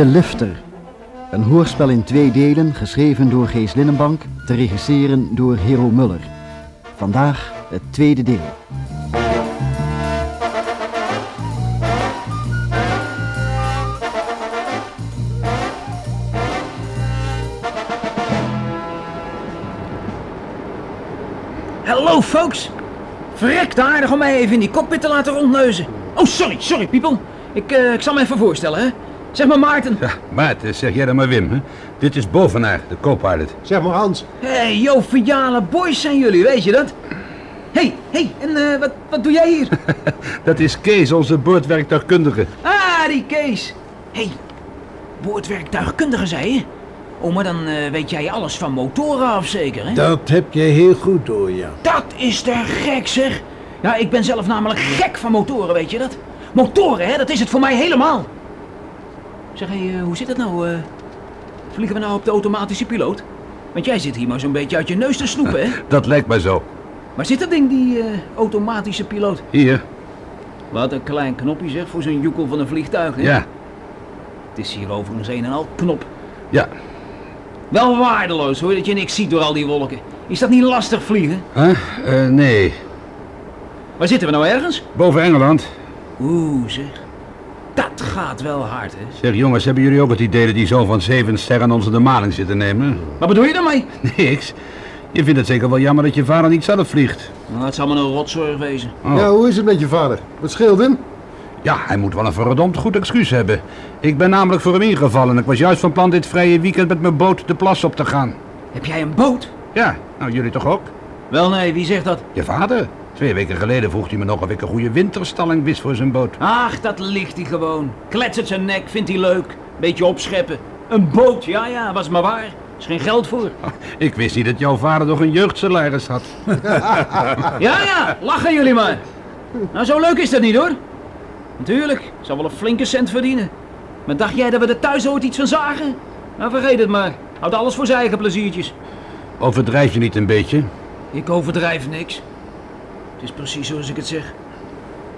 De Lifter. Een hoorspel in twee delen, geschreven door Gees Linnenbank, te regisseren door Hero Muller. Vandaag het tweede deel. Hallo, folks. Verrekt aardig om mij even in die cockpit te laten rondneuzen. Oh, sorry, sorry, people. Ik, eh, ik zal me even voorstellen, hè. Zeg maar Maarten. Ja, Maarten, zeg jij dan maar Wim, hè? Dit is Bovenaar, de co-pilot. Zeg maar Hans, Hé, hey, joviale boys zijn jullie, weet je dat? Hé, hey, hé, hey, en eh, wat, wat doe jij hier? Dat is Kees, onze boordwerktuigkundige. ah, die Kees. Hé, hey, boordwerktuigkundige, zei je? Oh, maar dan eh, weet jij alles van motoren af, zeker, hè? dat heb je heel goed door, ja. Dat is te gek, zeg. Ja, ik ben zelf namelijk gek van motoren, weet je dat? Motoren, hè, dat is het voor mij helemaal. Zeg, hé, eh, hoe zit het nou? eh? vliegen we nou op de automatische piloot? Want jij zit hier maar zo'n beetje uit je neus te snoepen, hè? Dat lijkt mij zo. Waar zit dat ding, die eh, automatische piloot? Hier, Wat een klein knopje, zeg, voor zo'n joekel van een vliegtuig, hè? ja, Het is hier overigens een en al knop. ja. Wel waardeloos, hoor, dat je niks ziet door al die wolken. Is dat niet lastig vliegen? Huh? Nee, Waar zitten we nou ergens? boven Engeland. Oeh, zeg. Dat gaat wel hard, hè? Zeg jongens, hebben jullie ook het idee dat die zo van zeven sterren ons de maling zit te nemen? Wat bedoel je daarmee? Niks. Je vindt het zeker wel jammer dat je vader niet zelf vliegt. Nou, het zal maar een rotzorg wezen. Oh. Ja, hoe is het met je vader? Wat scheelt hem? Ja, hij moet wel een verdomd goed excuus hebben. Ik ben namelijk voor hem ingevallen. Ik was juist van plan dit vrije weekend met mijn boot de plas op te gaan. Heb jij een boot? Ja, nou jullie toch ook? Wel nee, wie zegt dat? Je vader? Twee weken geleden vroeg hij me nog of ik een goede winterstalling wist voor zijn boot. Ach, dat ligt hij gewoon. Kletst zijn nek, vindt hij leuk. Beetje opscheppen. Een boot, ja ja, was maar waar. Is geen geld voor. Ik wist niet dat jouw vader nog een jeugdsalaris had. Ja ja, lachen jullie maar. Nou, zo leuk is dat niet hoor. Natuurlijk, zal wel een flinke cent verdienen. Maar dacht jij dat we er thuis ooit iets van zagen? Nou, vergeet het maar. Houdt alles voor zijn eigen pleziertjes. Overdrijf je niet een beetje? Ik overdrijf niks. Het is precies zoals ik het zeg.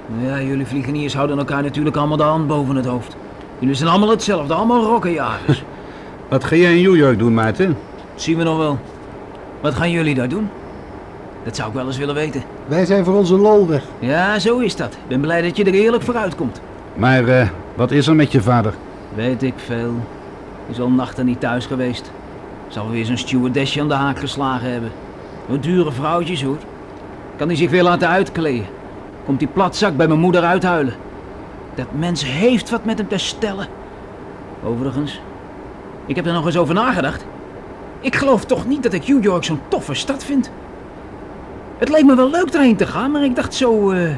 Nou Ja, jullie vliegeniers houden elkaar natuurlijk allemaal de hand boven het hoofd. Jullie zijn allemaal hetzelfde, allemaal rokkenjagers. Wat ga jij in New York doen, Maarten? Zien we nog wel. Wat gaan jullie daar doen? Dat zou ik wel eens willen weten. Wij zijn voor onze lol weg. Ja, zo is dat. Ik ben blij dat je er eerlijk vooruit komt. Maar eh, wat is er met je vader? Weet ik veel. Is al nachten niet thuis geweest. Zal weer zo'n stewardessje aan de haak geslagen hebben. Wat dure vrouwtjes hoor. Kan hij zich weer laten uitkleden. Komt die platzak bij mijn moeder uithuilen. Dat mens heeft wat met hem te stellen. Overigens, ik heb er nog eens over nagedacht. Ik geloof toch niet dat ik New York zo'n toffe stad vind. Het leek me wel leuk erheen te gaan, maar ik dacht zo... eh,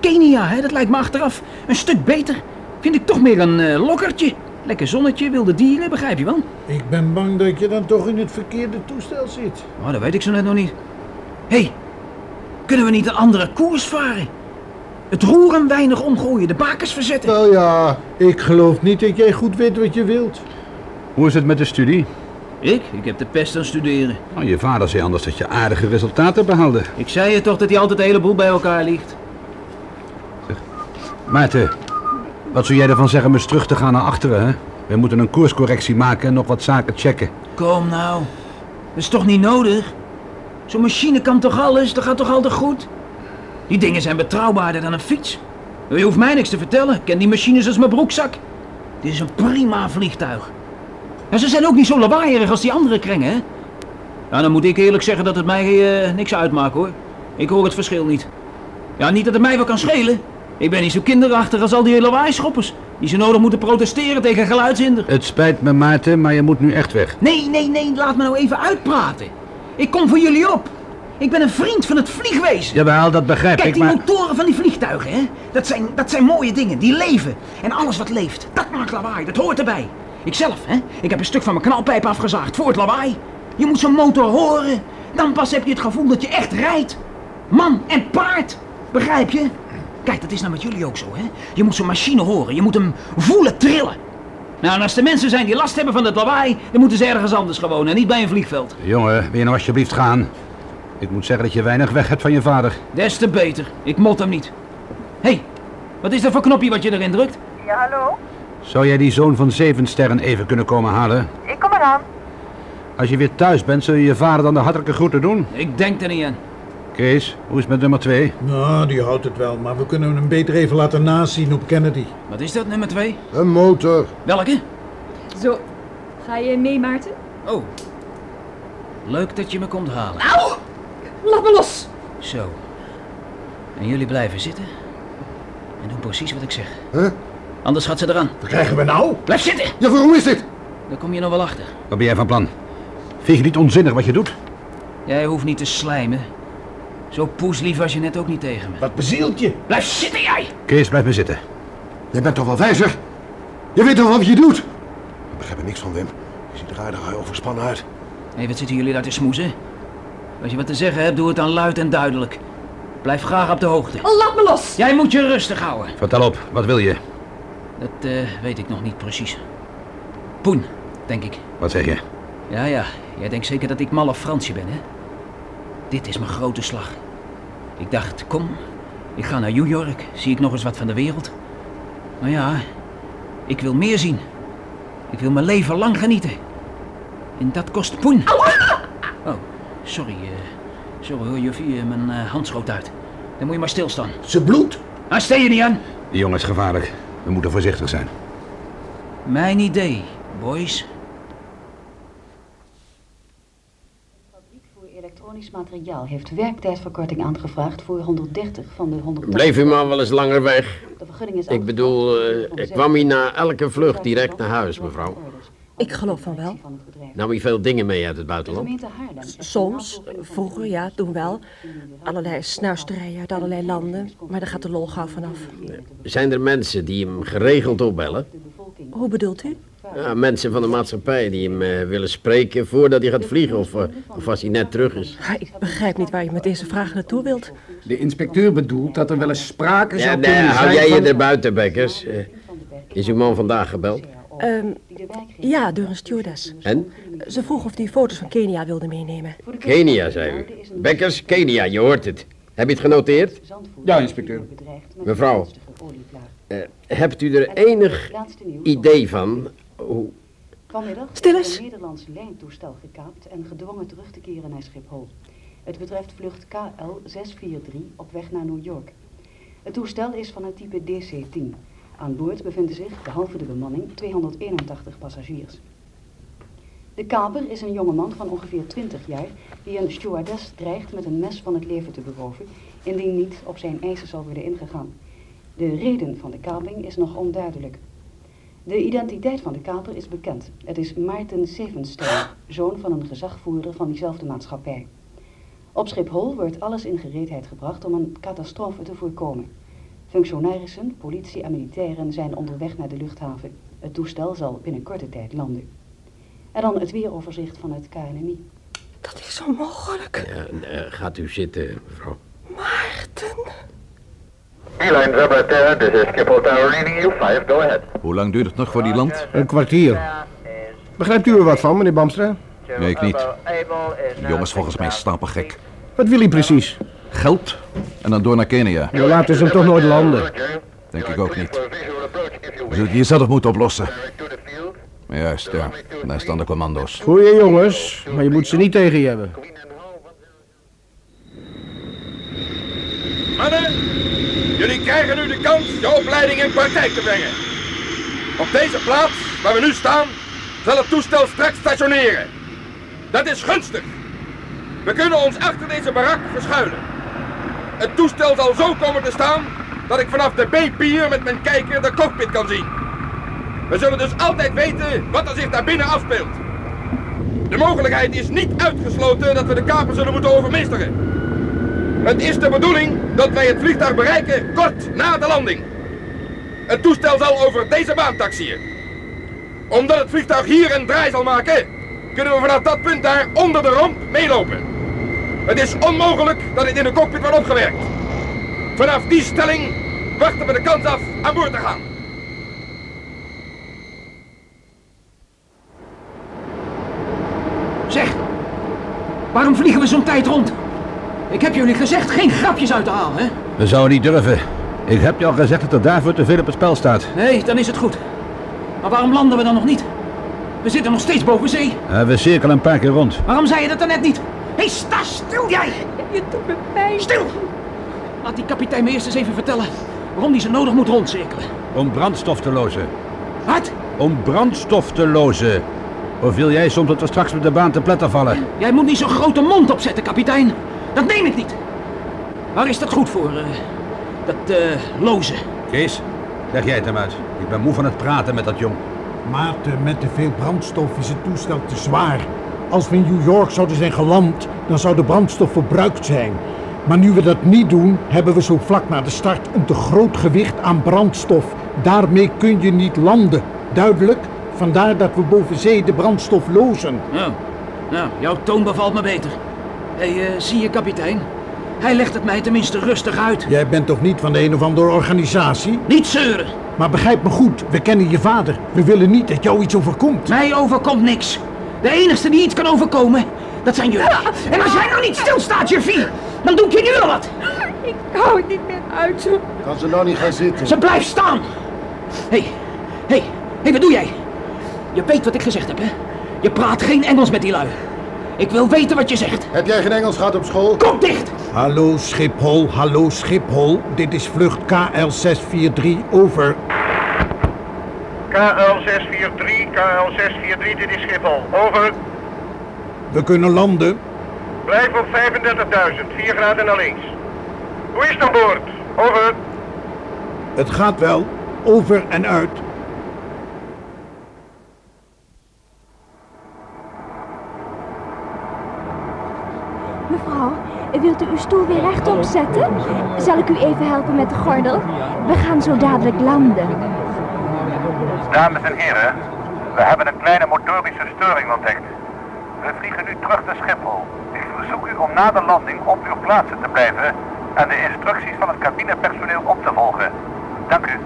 Kenia, hè, dat lijkt me achteraf een stuk beter. Vind ik toch meer een eh, lokkertje. Lekker zonnetje, wilde dieren, begrijp je wel? Ik ben bang dat je dan toch in het verkeerde toestel zit. Oh, dat weet ik zo net nog niet. Hé, hey, kunnen we niet een andere koers varen? Het roer een weinig omgooien, de bakens verzetten. Nou ja, ik geloof niet dat jij goed weet wat je wilt. Hoe is het met de studie? Ik? Ik heb de pest aan studeren. Oh, je vader zei anders dat je aardige resultaten behaalde. Ik zei je toch dat hij altijd een heleboel bij elkaar ligt. Maarten, wat zou jij ervan zeggen om eens terug te gaan naar achteren, hè? We moeten een koerscorrectie maken en nog wat zaken checken. Kom nou, dat is toch niet nodig? Zo'n machine kan toch alles, dat gaat toch altijd goed? Die dingen zijn betrouwbaarder dan een fiets. Je hoeft mij niks te vertellen, ik ken die machines als mijn broekzak. Dit is een prima vliegtuig. En ze zijn ook niet zo lawaaierig als die andere krengen, hè? Ja, dan moet ik eerlijk zeggen dat het mij eh, niks uitmaakt, hoor. Ik hoor het verschil niet. Ja, niet dat het mij wel kan schelen. Ik ben niet zo kinderachtig als al die lawaaischoppers... die zo nodig moeten protesteren tegen geluidshinder. Het spijt me, Maarten, maar je moet nu echt weg. Nee, nee, nee, laat me nou even uitpraten. Ik kom voor jullie op. Ik ben een vriend van het vliegwezen. Jawel, dat begrijp Kijk, ik, die maar... motoren van die vliegtuigen, hè? Dat zijn, dat zijn mooie dingen, die leven. En alles wat leeft, dat maakt lawaai, dat hoort erbij. Ikzelf, hè? Ik heb een stuk van mijn knalpijp afgezaagd voor het lawaai. Je moet zo'n motor horen. Dan pas heb je het gevoel dat je echt rijdt. Man en paard. Begrijp je? Kijk, dat is nou met jullie ook zo, hè? Je moet zo'n machine horen. Je moet hem voelen trillen. Nou, en als er mensen zijn die last hebben van het lawaai... dan moeten ze ergens anders gewoon en niet bij een vliegveld. Jongen, wil je nou alsjeblieft gaan? Ik moet zeggen dat je weinig weg hebt van je vader. Des te beter. Ik mot hem niet. Hé, hey, wat is dat voor knopje wat je erin drukt? Ja, hallo? Zou jij die zoon van Zevensterren even kunnen komen halen? Ik kom eraan. Als je weer thuis bent, zul je je vader dan de hartelijke groeten doen? Ik denk er niet aan. Kees, hoe is het met nummer twee? Nou, die houdt het wel, maar we kunnen hem beter even laten nazien op Kennedy. Wat is dat, nummer twee? Een motor. Welke? Zo. Ga je mee, Maarten? Oh. Leuk dat je me komt halen. Laat me los! Zo. En jullie blijven zitten. En doen precies wat ik zeg. Huh? Anders gaat ze eraan. Wat krijgen we nou? Blijf zitten! Ja, waarom is dit? Daar kom je nog wel achter. Wat ben jij van plan? Vind je niet onzinnig wat je doet? Jij hoeft niet te slijmen. Zo poeslief was je net ook niet tegen me. Wat bezielt je? Blijf zitten, jij! Kees, blijf maar zitten. Jij bent toch wel wijzer? Je weet toch wat je doet? Ik begrijp er niks van, Wim. Je ziet er aardig overspannen uit. Hé, wat zitten jullie daar te smoezen? Als je wat te zeggen hebt, doe het dan luid en duidelijk. Blijf graag op de hoogte. Oh, laat me los! Jij moet je rustig houden. Vertel op, wat wil je? Dat eh, weet ik nog niet precies. Poen, denk ik. Wat zeg je? Ja, ja. Jij denkt zeker dat ik mal of Fransje ben, hè? Dit is mijn grote slag. Ik dacht, kom, ik ga naar New York. Zie ik nog eens wat van de wereld. Maar ja, ik wil meer zien. Ik wil mijn leven lang genieten. En dat kost poen. Oh, sorry. eh sorry hoor, juffie. eh, Mijn eh, hand schoot uit. Dan moet je maar stilstaan. Ze bloedt. Ah, stel je niet aan. Die jongen is gevaarlijk. We moeten voorzichtig zijn. Mijn idee, boys. fabriek voor elektronisch materiaal heeft werktijdverkorting aangevraagd voor 130 van de 180. Bleef u maar wel eens langer weg. De vergunning is Ik bedoel, eh, ik kwam hier na elke vlucht direct naar huis, mevrouw. Ik geloof van wel. Nam u veel dingen mee uit het buitenland? Soms, aantal vroeger ja, toen wel. Allerlei snuisterijen uit allerlei landen, maar daar gaat de lol gauw vanaf. Zijn er mensen die hem geregeld opbellen? Hoe bedoelt u? Ja, mensen van de maatschappij die hem eh, willen spreken voordat hij gaat vliegen of, eh, of als hij net terug is. Ik begrijp niet waar je met deze vraag naartoe wilt. De inspecteur bedoelt dat er wel eens sprake Ja, zou nee, kunnen hou zijn jij je er buiten, Bekkers? Eh, is uw man vandaag gebeld? Ehm, ja, door een stewardess. En? Ze vroeg of hij foto's van Kenia wilde meenemen. Kenia, zei u. Bekkers, Kenia, je hoort het. Heb je het genoteerd? Ja, inspecteur. Mevrouw. Eh, hebt u er enig idee van hoe... Vanmiddag Stil is een Nederlands lijntoestel gekaapt en gedwongen terug te keren naar Schiphol. Het betreft vlucht KL 643 op weg naar New York. Het toestel is van het type DC-10. Aan boord bevinden zich, behalve de bemanning, 281 passagiers. De kaper is een jongeman van ongeveer 20 jaar die een stewardess dreigt met een mes van het leven te beroven indien niet op zijn eisen zal worden ingegaan. De reden van de kaping is nog onduidelijk. De identiteit van de kaper is bekend. Het is Maarten Sevenstein, zoon van een gezagvoerder van diezelfde maatschappij. Op Schiphol wordt alles in gereedheid gebracht om een catastrofe te voorkomen. Functionarissen, politie en militairen zijn onderweg naar de luchthaven. Het toestel zal binnen korte tijd landen. En dan het weeroverzicht van het KNMI. Dat is onmogelijk. Ja, eh, gaat u zitten, mevrouw. Maarten. Airline Zebra Terra, this is Schiphol Tower reading you 5, go ahead. Hoe lang duurt het nog voor die land? Een kwartier. Begrijpt u er wat van, meneer Bamstra? Nee, ik niet. Die jongens volgens mij stapelgek. Wat wil hij precies? Geld en dan door naar Kenia. We laten ze hem toch nooit landen. Denk ik ook niet. We zullen het hier zelf moeten oplossen. Juist, ja. Daar staan de commando's. Goeie jongens, maar je moet ze niet tegen je hebben. Jullie krijgen nu de kans je opleiding in praktijk te brengen. Op deze plaats, waar we nu staan, zal het toestel straks stationeren. Dat is gunstig. We kunnen ons achter deze barak verschuilen. Het toestel zal zo komen te staan dat ik vanaf de B-pier met mijn kijker de cockpit kan zien. We zullen dus altijd weten wat er zich daar binnen afspeelt. De mogelijkheid is niet uitgesloten dat we de kaper zullen moeten overmeesteren. Het is de bedoeling dat wij het vliegtuig bereiken kort na de landing. Het toestel zal over deze baan taxiën. Omdat het vliegtuig hier een draai zal maken, kunnen we vanaf dat punt daar onder de romp meelopen. Het is onmogelijk dat het in de cockpit wordt opgewerkt. Vanaf die stelling wachten we de kans af aan boord te gaan. Zeg, waarom vliegen we zo'n tijd rond? Ik heb jullie gezegd geen grapjes uit te halen, hè? We zouden niet durven. Ik heb je al gezegd dat er daarvoor te veel op het spel staat. Nee, dan is het goed. Maar waarom landen we dan nog niet? We zitten nog steeds boven zee. We cirkelen een paar keer rond. Waarom zei je dat dan net niet? Hé, hey, sta stil jij! Je doet me pijn. Stil! Laat die kapitein me eerst eens even vertellen waarom hij zo nodig moet rondcirkelen. Om brandstof te lozen. Wat? Om brandstof te lozen. Of wil jij soms dat we straks met de baan te pletter vallen? Jij moet niet zo'n grote mond opzetten, kapitein. Dat neem ik niet. Waar is dat goed voor? eh, dat eh lozen. Kees, leg jij het hem uit. Ik ben moe van het praten met dat jong. Maarten, met te veel brandstof is het toestel te zwaar. Als we in New York zouden zijn geland, dan zou de brandstof verbruikt zijn. Maar nu we dat niet doen, hebben we zo vlak na de start een te groot gewicht aan brandstof. Daarmee kun je niet landen. Duidelijk? Vandaar dat we boven zee de brandstof lozen. Nou, nou jouw toon bevalt me beter. Hé, hey, eh, zie je, kapitein? Hij legt het mij tenminste rustig uit. Jij bent toch niet van de een of andere organisatie? Niet zeuren. Maar begrijp me goed, we kennen je vader. We willen niet dat jou iets overkomt. Mij overkomt niks. De enige die iets kan overkomen, dat zijn jullie. En als jij nou niet stilstaat, Juffie, dan doe ik je nu al wat. Ik hou het niet meer uit. zo. Kan ze nou niet gaan zitten? Ze blijft staan. Hé, hey, hé, hey, hey, wat doe jij? Je weet wat ik gezegd heb, hè? Je praat geen Engels met die lui. Ik wil weten wat je zegt. Heb jij geen Engels gehad op school? Kom dicht! Hallo Schiphol, hallo Schiphol. Dit is vlucht KL643, over. KL643, KL643, dit is Schiphol. Over. We kunnen landen. Blijf op 35.000, 4 graden naar links. Hoe is het aan boord? Over. Het gaat wel, over en uit. Mevrouw, wilt u uw stoel weer rechtop zetten? Zal ik u even helpen met de gordel? We gaan zo dadelijk landen. Dames en heren, we hebben een kleine motorische storing ontdekt. We vliegen nu terug naar Schiphol. Ik verzoek u om na de landing op uw plaatsen te blijven en de instructies van het cabinepersoneel op te volgen. Dank u.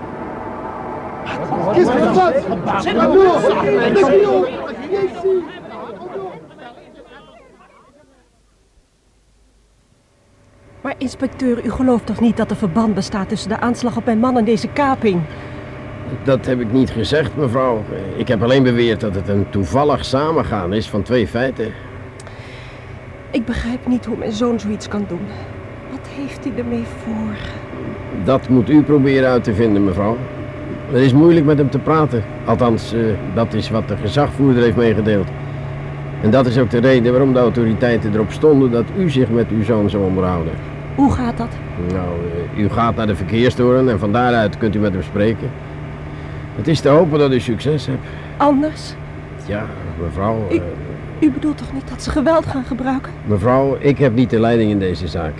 inspecteur, u gelooft toch niet dat er verband bestaat tussen de aanslag op mijn man en deze kaping? Dat heb ik niet gezegd, mevrouw. Ik heb alleen beweerd dat het een toevallig samengaan is van twee feiten. Ik begrijp niet hoe mijn zoon zoiets kan doen. Wat heeft hij ermee voor? Dat moet u proberen uit te vinden, mevrouw. Het is moeilijk met hem te praten. Althans, eh, dat is wat de gezagvoerder heeft meegedeeld. En dat is ook de reden waarom de autoriteiten erop stonden dat u zich met uw zoon zou onderhouden. Hoe gaat dat? Nou, eh, u gaat naar de verkeerstoren en van daaruit kunt u met hem spreken. Het is te hopen dat u succes hebt. Anders? Ja, mevrouw. U, eh, u bedoelt toch niet dat ze geweld gaan gebruiken? mevrouw, ik heb niet de leiding in deze zaak.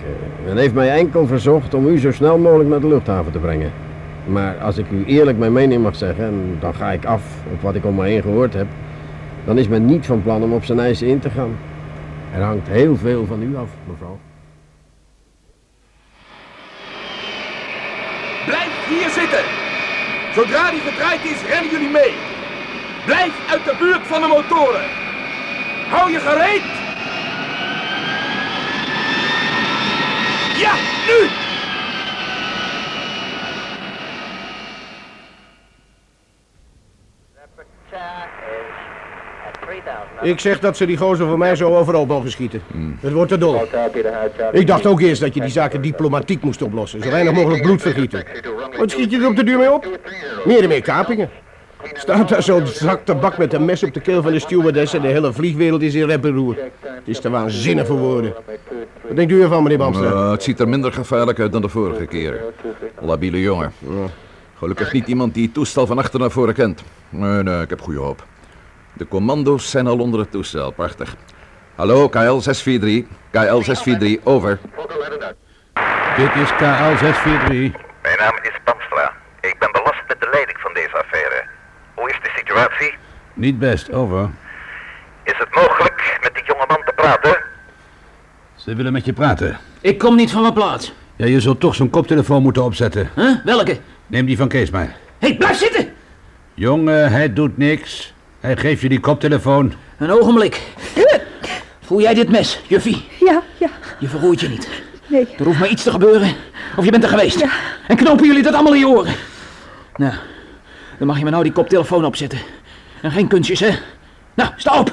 Men heeft mij enkel verzocht om u zo snel mogelijk naar de luchthaven te brengen. Maar als ik u eerlijk mijn mening mag zeggen, en dan ga ik af op wat ik om me heen gehoord heb, dan is men niet van plan om op zijn eisen in te gaan. Er hangt heel veel van u af, mevrouw. Blijf hier zitten. Zodra die gedraaid is, rennen jullie mee. Blijf uit de buurt van de motoren. Hou je gereed. Ja, nu! Ik zeg dat ze die gozer voor mij zo overal mogen schieten. Het wordt te dol. Ik dacht ook eerst dat je die zaken diplomatiek moest oplossen. Zo weinig mogelijk bloed vergieten. Wat schiet je er op de duur mee op? Meer en meer kapingen. Staat daar zo'n zak tabak met een mes op de keel van de stewardess en de hele vliegwereld is in rep en roer. Het is te waanzinnig voor woorden. Wat denkt u ervan, meneer Bamstra? Nou, het ziet er minder gevaarlijk uit dan de vorige keren. Labiele jongen. Gelukkig niet iemand die het toestel van achter naar voren kent. Nee, nee, ik heb goede hoop. De commando's zijn al onder het toestel, prachtig. Hallo, KL 643. KL 643, over. Dit is KL 643. Mijn naam is Bamstra. Ik ben belast met de leiding van deze affaire. Hoe is de situatie? Niet best, over. Is het mogelijk met die jonge man te praten? Ze willen met je praten. Ik kom niet van mijn plaats. Ja, je zult toch zo'n koptelefoon moeten opzetten. Huh? Welke? Neem die van Kees maar. Hé, hey, blijf zitten! Jongen, hij doet niks. Hij geeft je die koptelefoon. Een ogenblik. Voel jij dit mes, Juffie? Ja, ja, Je verroert je niet. nee. Er hoeft maar iets te gebeuren. Of je bent er geweest. Ja. En knopen jullie dat allemaal in je oren. Nou, Dan mag je me nou die koptelefoon opzetten. En geen kunstjes, hè? Nou, sta op!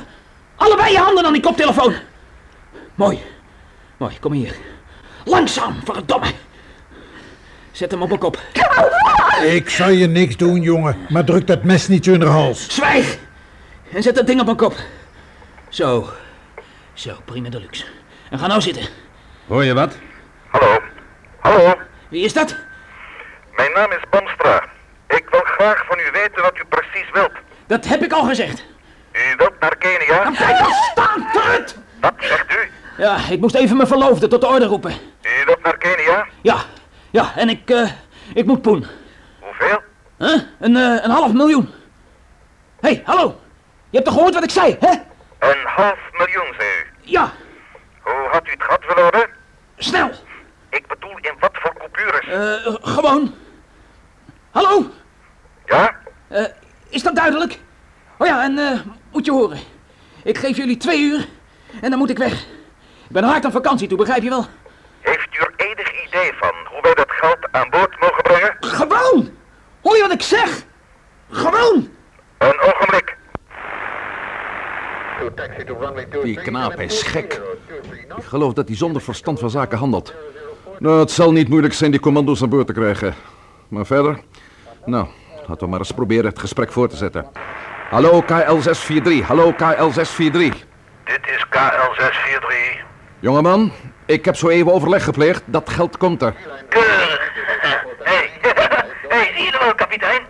Allebei je handen aan die koptelefoon! Mooi. Mooi, kom hier. Langzaam, verdomme. Zet hem op mijn kop. Ik zal je niks doen, jongen. Maar druk dat mes niet in de hals. Zwijg! En zet dat ding op mijn kop. Zo. Zo, prima deluxe. En ga nou zitten. Hoor je wat? Hallo. Hallo. Wie is dat? Mijn naam is Bamstra. Ik wil graag van u weten wat u precies wilt. Dat heb ik al gezegd. U wilt naar Kenia? Dan blijf dan staan, trut! Wat zegt u? Ja, ik moest even mijn verloofde tot de orde roepen. U wilt naar Kenia? Ja, ja, en ik, eh, ik moet poen. Hoeveel? Huh? Een, eh, een half miljoen. Hé, hey, hallo. Je hebt toch gehoord wat ik zei, hè? Een half miljoen, zei u. Ja. Hoe had u het gehad willen hebben? Snel. Ik bedoel, in wat voor coupures? Eh, gewoon. Hallo? Ja? Eh, is dat duidelijk? Oh ja, en eh, moet je horen. Ik geef jullie twee uur en dan moet ik weg. Ik ben hard aan vakantie toe, begrijp je wel? Heeft u er enig idee van hoe wij dat geld aan boord mogen brengen? Gewoon! Hoor je wat ik zeg? Gewoon! Een ogenblik. Die knaap is gek. Ik geloof dat hij zonder verstand van zaken handelt. Nou, het zal niet moeilijk zijn die commando's aan boord te krijgen. Maar verder? Nou, laten we maar eens proberen het gesprek voor te zetten. Hallo KL643, hallo KL643. Dit is KL643. Jongeman, ik heb zo even overleg gepleegd. Dat geld komt er. Keurig. Hé, hey, zie je er wel, kapitein?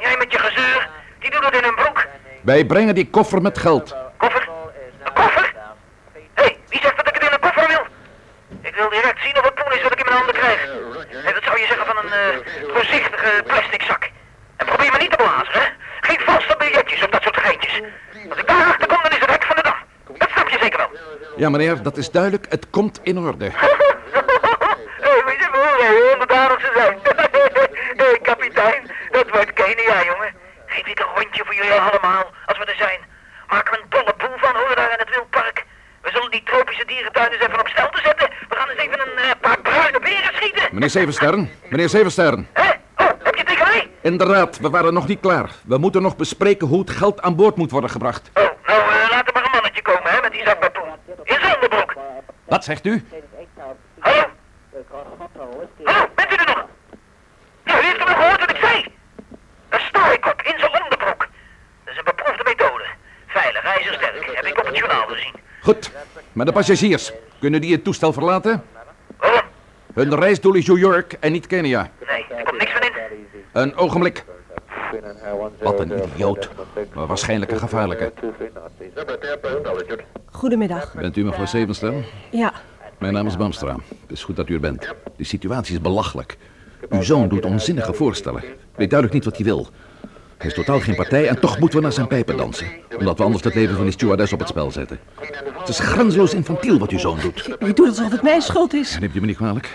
Jij met je gezeur, die doet het in een broek. Wij brengen die koffer met geld. Koffer? Een koffer? Hé, hey, wie zegt dat ik het in een koffer wil? Ik wil direct zien of het poen is wat ik in mijn handen krijg. Hey, dat zou je zeggen van een eh, voorzichtige plastic zak. En probeer me niet te blazen, hè? Geen valse biljetjes of dat soort geintjes. Als ik daarachter kom, dan is het hek van de dag. Dat snap je zeker wel. Ja, meneer, dat is duidelijk. Het komt in orde. Hé. Hé, hey, kapitein, dat wordt Kenia, jongen. Geef ik een rondje voor jullie allemaal, als we er zijn. Maken we een dolle boel van, hoor, daar in het wildpark. We zullen die tropische dierentuin eens even op stel te zetten. We gaan eens even een eh, paar bruine beren schieten. Meneer Zevenstern, meneer Zevenstern. Hé, oh, heb je het tegen mij? Inderdaad, we waren nog niet klaar. We moeten nog bespreken hoe het geld aan boord moet worden gebracht. Oh, nou, uh, laat er maar een mannetje komen, hè, met met poen. In zijn onderbroek. Wat zegt u? Hallo? Hallo, bent u er nog? Ja, u heeft er nog gehoord wat ik zei. Een staaikop in zijn onderbroek. Dat is een beproefde methode. Veilig, ijzersterk. Heb ik op het journaal gezien. Goed, maar de passagiers, kunnen die het toestel verlaten? Waarom? Hun reisdoel is New York en niet Kenia. Nee, er komt niks van in. Een ogenblik. Wat een idioot. Maar waarschijnlijk een gevaarlijke. Goedemiddag. Bent u mevrouw Zevenstern? Ja, Mijn naam is Bamstra. Het is goed dat u er bent. De situatie is belachelijk. Uw zoon doet onzinnige voorstellen. Weet duidelijk niet wat hij wil. Hij is totaal geen partij en toch moeten we naar zijn pijpen dansen. Omdat we anders het leven van die stewardess op het spel zetten. Het is grenzeloos infantiel wat uw zoon doet. je doet alsof het mijn schuld is. Neemt u me niet kwalijk?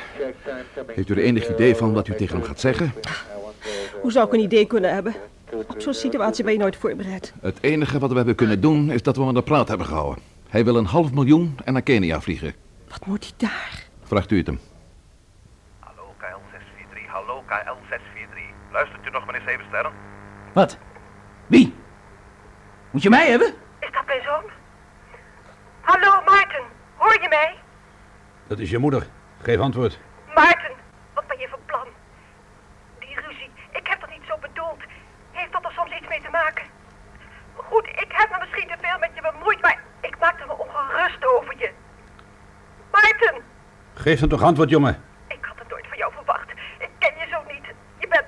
Heeft u er enig idee van wat u tegen hem gaat zeggen? Hoe zou ik een idee kunnen hebben? Op zo'n situatie ben je nooit voorbereid. Het enige wat we hebben kunnen doen is dat we hem aan de praat hebben gehouden. Hij wil een half miljoen en naar Kenia vliegen. Wat moet hij daar? Vraagt u het hem. Hallo KL643, hallo KL643. Luistert u nog, meneer Zevensterren? Wat? Wie? Moet je mij hebben? Is dat mijn zoon? Hallo, Maarten. Hoor je mij? Dat is je moeder. Geef antwoord. Maarten, wat ben je van plan? Die ruzie, ik heb dat niet zo bedoeld. Heeft dat er soms iets mee te maken? Goed, ik heb me misschien te veel met je bemoeid, maar ik maakte me ongerust over je. Maarten, Geef dan toch antwoord, jongen. ik had het nooit van jou verwacht. Ik ken je zo niet. Je bent...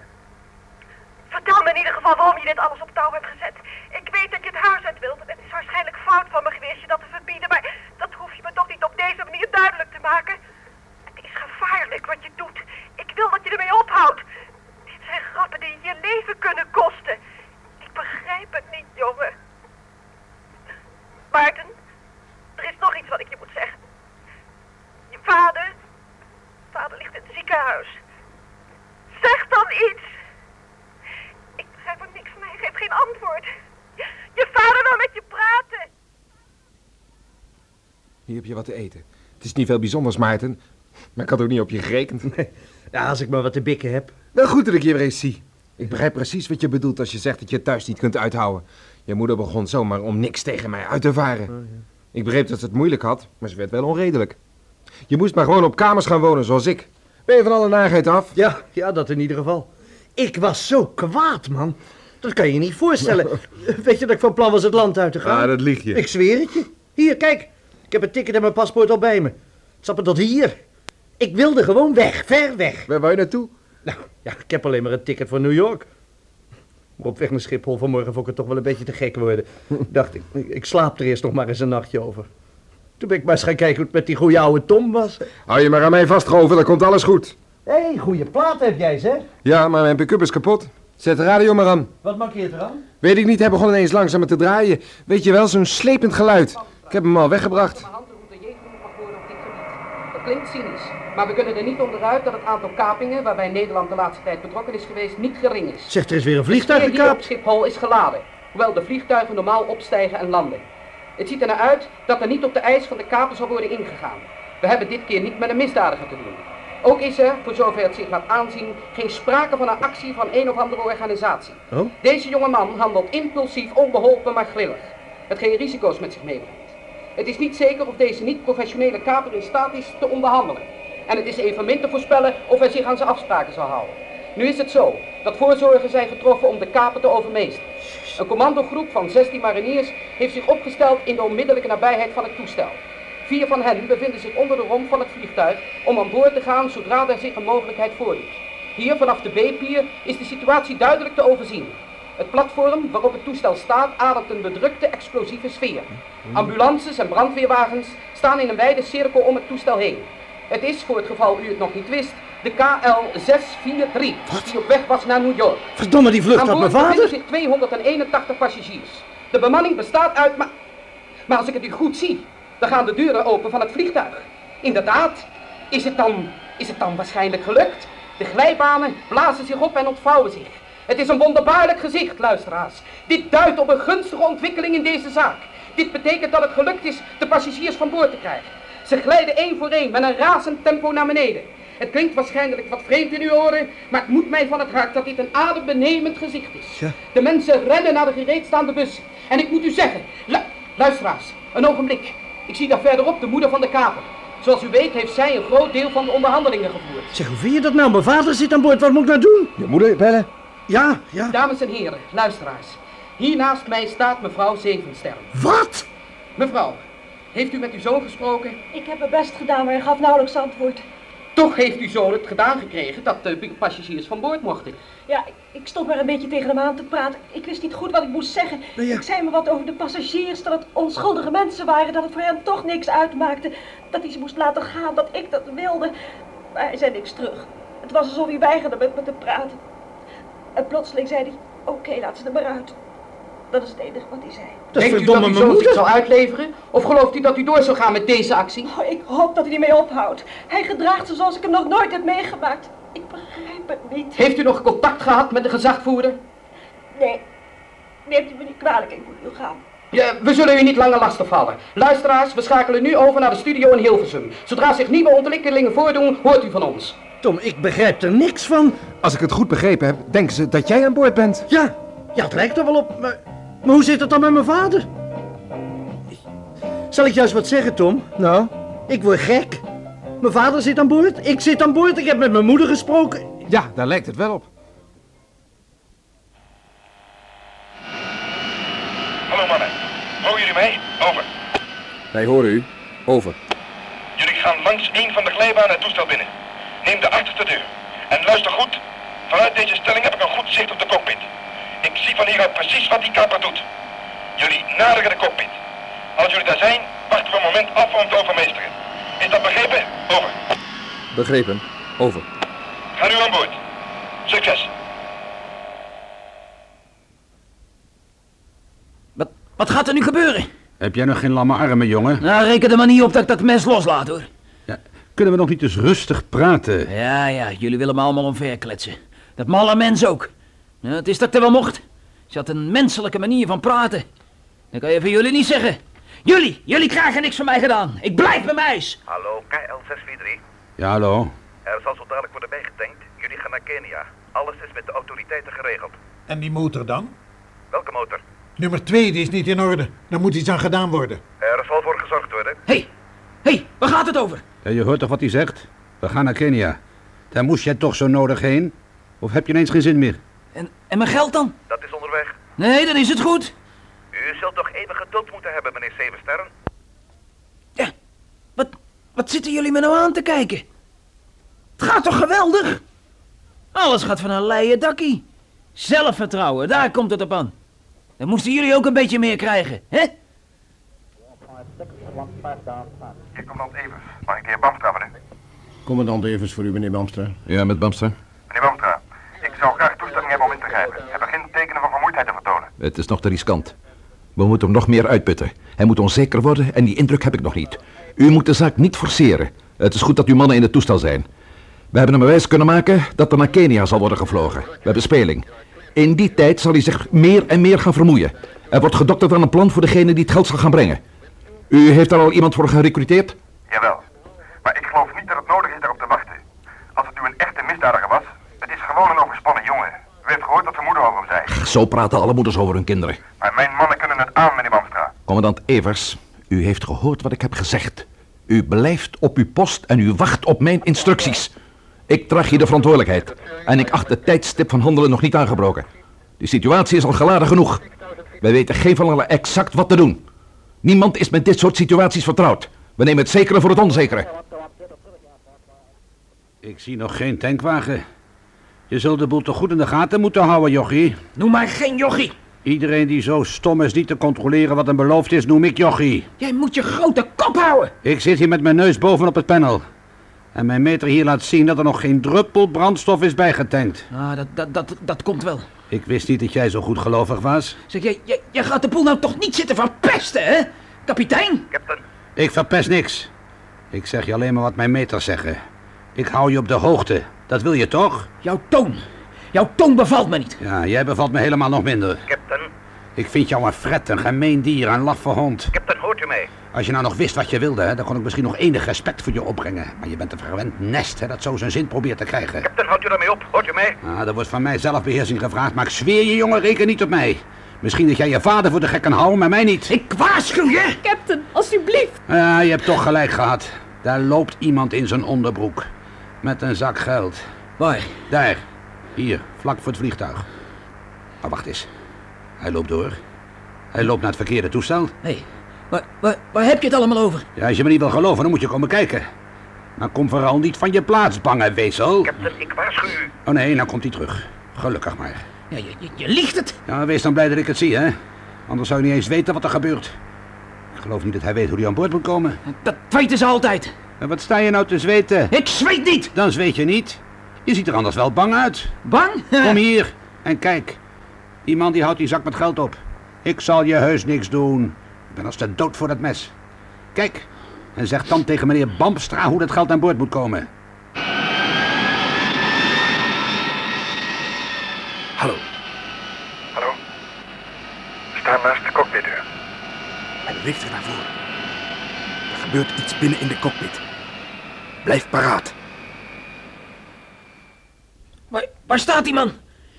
Vertel me in ieder geval waarom je dit alles op touw hebt gezet. Ik weet dat je het huis uit wilt. Het is waarschijnlijk fout van me geweest je dat te verbieden, maar dat hoef je me toch niet op deze manier duidelijk te maken. Het is gevaarlijk wat je doet. Ik wil dat je ermee ophoudt. Dit zijn grappen die je leven kunnen kosten. Maarten, er is nog iets wat ik je moet zeggen. Je vader, vader ligt in het ziekenhuis. Zeg dan iets. Ik begrijp er niks van, hij geeft geen antwoord. Je vader wil met je praten. Hier heb je wat te eten. Het is niet veel bijzonders, Maarten. Maar ik had ook niet op je gerekend. Ja, als ik maar wat te bikken heb. Wel goed dat ik je weer eens zie. Ik begrijp precies wat je bedoelt als je zegt dat je het thuis niet kunt uithouden. Je moeder begon zomaar om niks tegen mij uit te varen. Ik begreep dat ze het moeilijk had, maar ze werd wel onredelijk. Je moest maar gewoon op kamers gaan wonen, zoals ik. Ben je van alle narigheid af? Ja, ja, dat in ieder geval. Ik was zo kwaad, man. Dat kan je je niet voorstellen. Weet je dat ik van plan was het land uit te gaan? Ah, dat lieg je. Ik zweer het je. Hier, kijk. Ik heb een ticket en mijn paspoort al bij me. Stap tot hier. Ik wilde gewoon weg, ver weg. Waar wou je naartoe? Nou, ja, ik heb alleen maar een ticket voor New York. Maar op weg naar Schiphol vanmorgen vond ik het toch wel een beetje te gek worden. Dacht ik, ik slaap er eerst nog maar eens een nachtje over. Toen ben ik maar eens gaan kijken hoe het met die goede oude Tom was. Hou je maar aan mij vast, Grover, dan komt alles goed. Hé, hey, goede plaat heb jij, zeg. Ja, maar mijn pick-up is kapot. Zet de radio maar aan. Wat mankeert er aan? Weet ik niet, hij begon ineens langzamer te draaien. Weet je wel, zo'n slepend geluid. Ik heb hem al weggebracht. Dat klinkt cynisch, maar we kunnen er niet onderuit dat het aantal kapingen waarbij Nederland de laatste tijd betrokken is geweest niet gering is. Zegt er is weer een vliegtuig op gekaapt. Schiphol is geladen, hoewel de vliegtuigen normaal opstijgen en landen. Het ziet er naar uit dat er niet op de eis van de kaper zal worden ingegaan. We hebben dit keer niet met een misdadiger te doen. Ook is er, voor zover het zich laat aanzien, geen sprake van een actie van een of andere organisatie. Oh? Deze jonge man handelt impulsief, onbeholpen, maar grillig. Hetgeen risico's met zich meebrengt. Het is niet zeker of deze niet-professionele kaper in staat is te onderhandelen. En het is evenmin te voorspellen of hij zich aan zijn afspraken zal houden. Nu is het zo dat voorzorgen zijn getroffen om de kaper te overmeesteren. Een commandogroep van 16 mariniers heeft zich opgesteld in de onmiddellijke nabijheid van het toestel. Vier van hen bevinden zich onder de romp van het vliegtuig om aan boord te gaan zodra er zich een mogelijkheid voordoet. Hier vanaf de B-pier is de situatie duidelijk te overzien. Het platform waarop het toestel staat ademt een bedrukte explosieve sfeer. Ambulances en brandweerwagens staan in een wijde cirkel om het toestel heen. Het is, voor het geval u het nog niet wist, de KL-643 die op weg was naar New York. Verdomme, die vlucht had mijn vader. bevinden zich 281 passagiers. De bemanning bestaat uit maar... Maar als ik het nu goed zie, dan gaan de deuren open van het vliegtuig. Inderdaad, is het dan, is het dan waarschijnlijk gelukt? De glijbanen blazen zich op en ontvouwen zich. Het is een wonderbaarlijk gezicht, luisteraars. Dit duidt op een gunstige ontwikkeling in deze zaak. Dit betekent dat het gelukt is de passagiers van boord te krijgen. Ze glijden één voor één met een razend tempo naar beneden. Het klinkt waarschijnlijk wat vreemd in uw oren, maar het moet mij van het hart dat dit een adembenemend gezicht is. De mensen rennen naar de gereedstaande bus. En ik moet u zeggen, lu- luisteraars, een ogenblik. Ik zie daar verderop de moeder van de kaper. Zoals u weet heeft zij een groot deel van de onderhandelingen gevoerd. Zeg, hoe vind je dat nou? Mijn vader zit aan boord, wat moet ik nou doen? Je moeder bellen? Ja, ja. Dames en heren, luisteraars. Hier naast mij staat mevrouw Zevensterren. Wat? Mevrouw, heeft u met uw zoon gesproken? Ik heb mijn best gedaan, maar hij gaf nauwelijks antwoord. Toch heeft uw zoon het gedaan gekregen dat de passagiers van boord mochten. Ja, ik, ik stond maar een beetje tegen hem aan te praten. Ik wist niet goed wat ik moest zeggen. Ik zei me wat over de passagiers, dat het onschuldige mensen waren, dat het voor hem toch niks uitmaakte. Dat hij ze moest laten gaan, dat ik dat wilde. Maar hij zei niks terug. Het was alsof hij weigerde met me te praten. En plotseling zei hij, oké, laat ze er maar uit. Dat is het enige wat hij zei. Denkt u dat uw zoon zich zal uitleveren? Of gelooft u dat u door zal gaan met deze actie? Oh, ik hoop dat hij ermee ophoudt. Hij gedraagt zich zoals ik hem nog nooit heb meegemaakt. Ik begrijp het niet. Heeft u nog contact gehad met de gezagvoerder? Nee, neemt u me niet kwalijk, ik moet nu gaan. Ja, we zullen u niet langer lastigvallen. Luisteraars, we schakelen nu over naar de studio in Hilversum. Zodra zich nieuwe ontwikkelingen voordoen, hoort u van ons. Tom, ik begrijp er niks van. Als ik het goed begrepen heb, denken ze dat jij aan boord bent. Ja, ja, het lijkt er wel op, maar, maar hoe zit het dan met mijn vader? Zal ik juist wat zeggen, Tom? Nou? Ik word gek. Mijn vader zit aan boord, ik zit aan boord, ik heb met mijn moeder gesproken. Ja, daar lijkt het wel op. Hallo mannen, horen jullie mij? Over. Wij horen u. Over. Jullie gaan langs een van de glijbanen het toestel binnen. Neem de achterste deur. En luister goed. Vanuit deze stelling heb ik een goed zicht op de cockpit. Ik zie van hieruit precies wat die kaper doet. Jullie naderen de cockpit. Als jullie daar zijn, wachten we een moment af om te overmeesteren. Is dat begrepen? Over. Begrepen. Over. Ga nu aan boord. Succes. Wat, wat gaat er nu gebeuren? Heb jij nog geen lamme armen, jongen? Nou, reken er maar niet op dat ik dat mes loslaat, hoor. Kunnen we nog niet eens rustig praten? Ja, ja, jullie willen me allemaal omverkletsen. Dat malle mens ook. Ja, het is dat er wel mocht. Ze had een menselijke manier van praten. Dat kan je van jullie niet zeggen. Jullie, jullie krijgen niks van mij gedaan. Ik blijf bij mij. Hallo, KL643. Ja, hallo. Er zal zo dadelijk worden bijgetankt. Jullie gaan naar Kenia. Alles is met de autoriteiten geregeld. En die motor dan? Welke motor? Nummer 2, die is niet in orde. Daar moet iets aan gedaan worden. Er zal voor gezorgd worden. Hé, hé, waar gaat het over? Ja, je hoort toch wat hij zegt? We gaan naar Kenia. Daar moest jij toch zo nodig heen? Of heb je ineens geen zin meer? En, en mijn geld dan? Dat is onderweg. Nee, dan is het goed. U zult toch even geduld moeten hebben, meneer Zevensterren? Wat zitten jullie me nou aan te kijken? Het gaat toch geweldig? Alles gaat van een leien dakkie. Zelfvertrouwen, daar komt het op aan. Dan moesten jullie ook een beetje meer krijgen, hè? Hier commandant Evers. Mag ik de heer Bamstra u? Commandant Evers voor u, meneer Bamstra. Ja, met Bamstra. Meneer Bamstra, zou graag toestemming hebben om in te grijpen. Hij begint tekenen van vermoeidheid te vertonen. Het is nog te riskant. We moeten hem nog meer uitputten. Hij moet onzeker worden en die indruk heb ik nog niet. U moet de zaak niet forceren. Het is goed dat uw mannen in het toestel zijn. We hebben een bewijs kunnen maken dat er naar Kenia zal worden gevlogen. We hebben speling. In die tijd zal hij zich meer en meer gaan vermoeien. Er wordt gedokterd aan een plan voor degene die het geld zal gaan brengen. U heeft daar al iemand voor gerecruiteerd? Jawel. Maar ik geloof niet dat het nodig is daarop te wachten. Als het nu een echte misdadiger was, het is gewoon een overspannen jongen. U heeft gehoord wat zijn moeder over hem zei. Zo praten alle moeders over hun kinderen. Maar mijn mannen kunnen het aan, meneer Bamstra. Commandant Evers, u heeft gehoord wat ik heb gezegd. U blijft op uw post en u wacht op mijn instructies. Ik draag hier de verantwoordelijkheid. En ik acht het tijdstip van handelen nog niet aangebroken. De situatie is al geladen genoeg. Wij weten geen van allen exact wat te doen. Niemand is met dit soort situaties vertrouwd. We nemen het zekere voor het onzekere. Ik zie nog geen tankwagen. Je zult de boel toch goed in de gaten moeten houden, jochie. Noem maar geen jochie. Iedereen die zo stom is niet te controleren wat hem beloofd is, noem ik jochie. Jij moet je grote kop houden. Ik zit hier met mijn neus bovenop het panel. En mijn meter hier laat zien dat er nog geen druppel brandstof is bijgetankt. Ah, dat, dat, dat, dat komt wel. Ik wist niet dat jij zo goed gelovig was. Zeg, jij, jij, jij gaat de boel nou toch niet zitten verpesten, hè? Kapitein? Captain. Ik verpest niks. Ik zeg je alleen maar wat mijn meters zeggen. Ik hou je op de hoogte. Dat wil je toch? Jouw toon. Jouw toon bevalt me niet. Ja, jij bevalt me helemaal nog minder. Captain. Ik vind jou een fret, een gemeen dier, een laffe hond. Captain, hoort u mij? Als je nou nog wist wat je wilde, hè, dan kon ik misschien nog enig respect voor je opbrengen. Maar je bent een verwend nest hè, dat zo zijn zin probeert te krijgen. Captain, houdt u daarmee op? Hoort u mij? Ah, er wordt van mij zelfbeheersing gevraagd, maar ik zweer je, jongen, reken niet op mij. Misschien dat jij je vader voor de gek kan houden, maar mij niet. Ik waarschuw je! Captain, alsjeblieft. Ja, je hebt toch gelijk gehad. Daar loopt iemand in zijn onderbroek. Met een zak geld. Waar? Daar. Hier, vlak voor het vliegtuig. Maar wacht eens. Hij loopt door. Hij loopt naar het verkeerde toestel. Hé, hey, waar, waar, waar heb je het allemaal over? Ja, als je me niet wil geloven, dan moet je komen kijken. Maar kom vooral niet van je plaats, bange wezel. Captain, ik waarschuw u. Oh nee, nou komt hij terug. Gelukkig maar. Ja, je, je, je liegt het. Ja, wees dan blij dat ik het zie, hè. Anders zou je niet eens weten wat er gebeurt. Ik geloof niet dat hij weet hoe hij aan boord moet komen. Dat weten ze altijd. En wat sta je nou te zweten? Ik zweet niet. Dan zweet je niet. Je ziet er anders wel bang uit. Bang? Kom hier en kijk. Die man die houdt die zak met geld op. Ik zal je heus niks doen. Ik ben als de dood voor dat mes. Kijk, en zeg dan tegen meneer Bamstra hoe dat geld aan boord moet komen. Hallo. Hallo. We staan naast de cockpitdeur. En beweeg zich naar voren. Er gebeurt iets binnen in de cockpit. Blijf paraat. Waar, waar staat die man?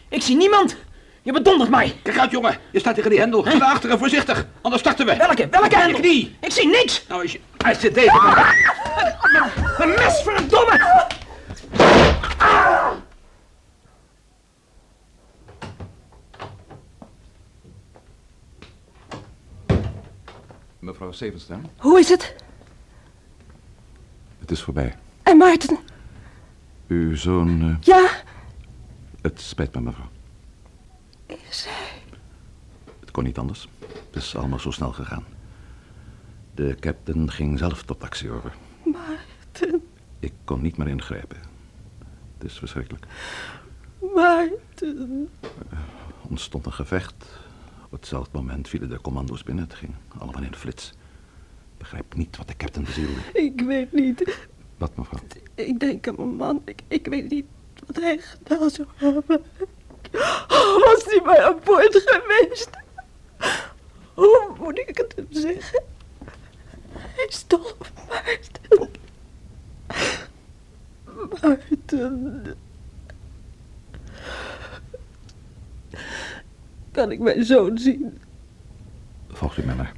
Ik zie niemand. Je bedondert mij. Kijk uit, jongen. Je staat tegen die hendel. Ga naar achteren, voorzichtig. Anders starten we. Welke? Welke hendel? Je knie. Ik zie niks. Nou, als je... Hij zit deze. Ah, een mes, verdomme. Ah. Mevrouw Sevenstra, Hoe is het? Het is voorbij. En Maarten? Uw zoon... eh, Ja? Het spijt me, mevrouw. Is hij? Het kon niet anders. Het is allemaal zo snel gegaan. De captain ging zelf tot actie over. Maarten, Ik kon niet meer ingrijpen. Het is verschrikkelijk. Maarten. Er ontstond een gevecht. Op hetzelfde moment vielen de commando's binnen. Het ging allemaal in de flits. Begrijp niet wat de captain bezielde. Ik weet niet. Wat, mevrouw? Ik denk aan mijn man. Ik, ik weet niet wat hij gedaan zou hebben. Was hij maar aan boord geweest? Hoe moet ik het hem zeggen? Hij is dol op Maarten. Maarten. kan ik mijn zoon zien. Volgt u mij maar.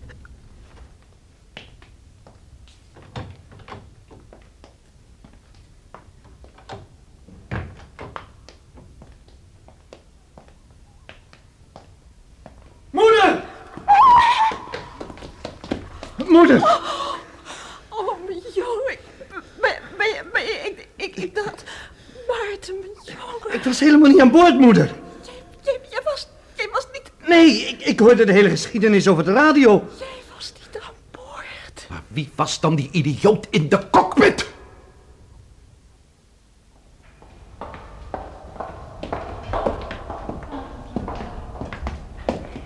Moeder! Oh, mijn jongen. Ben, ben, je- ben, je- ik, ik, ik dacht... Maarten, mijn jongen. Ik was helemaal niet aan boord, moeder. Jij, jij, was, jij was niet... Nee, ik, ik hoorde de hele geschiedenis over de radio. Jij was niet aan boord. Maar wie was dan die idioot in de cockpit?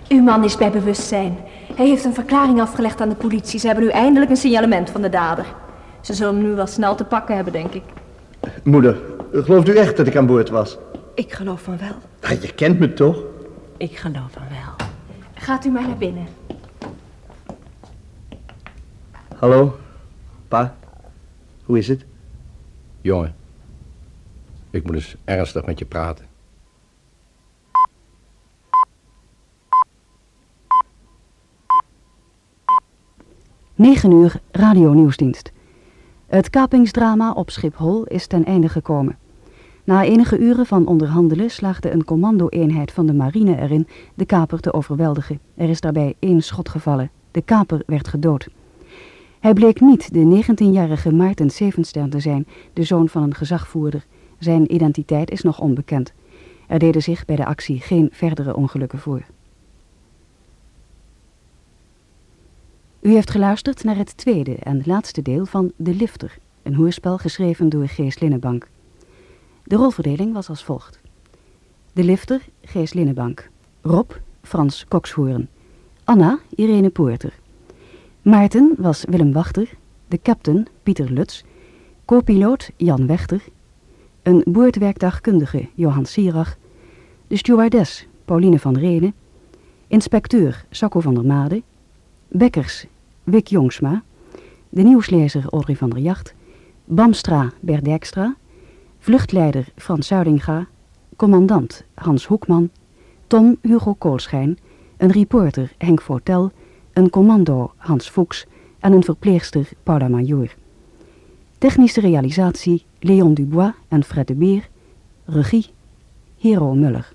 Uw man is bij bewustzijn. Hij heeft een verklaring afgelegd aan de politie. Ze hebben nu eindelijk een signalement van de dader. Ze zullen hem nu wel snel te pakken hebben, denk ik. Moeder, gelooft u echt dat ik aan boord was? Ik geloof van wel. Ah, je kent me toch? Ik geloof van wel. Gaat u maar naar binnen. Hallo, pa. Hoe is het? Jongen, ik moet eens ernstig met je praten. Negen uur radio-nieuwsdienst. Het kapingsdrama op Schiphol is ten einde gekomen. Na enige uren van onderhandelen slaagde een commando-eenheid van de marine erin de kaper te overweldigen. Er is daarbij één schot gevallen. De kaper werd gedood. Hij bleek niet de 19-jarige Maarten Sevenstern te zijn, de zoon van een gezagvoerder. Zijn identiteit is nog onbekend. Er deden zich bij de actie geen verdere ongelukken voor. U heeft geluisterd naar het tweede en laatste deel van De Lifter, een hoorspel geschreven door Gees Linnenbank. De rolverdeling was als volgt. De Lifter, Gees Linnenbank. Rob, Frans Kokshoorn. Anna, Irene Poorter. Maarten was Willem Wachter. De captain, Pieter Lutz. Co-piloot, Jan Wechter. Een boordwerkdagkundige, Johan Sierach. De stewardess, Pauline van Renen. Inspecteur, Sacco van der Made. Bekkers, Wik Jongsma. De nieuwslezer Audrey van der Jacht. Bamstra, Bert Dijkstra. Vluchtleider Frans Zuidinga. Commandant Hans Hoekman. Tom Hugo Koolschijn. Een reporter Henk Fortel. Een commando Hans Fuchs. En een verpleegster Paula Major. Technische realisatie Leon Dubois en Fred de Beer. Regie Hero Muller.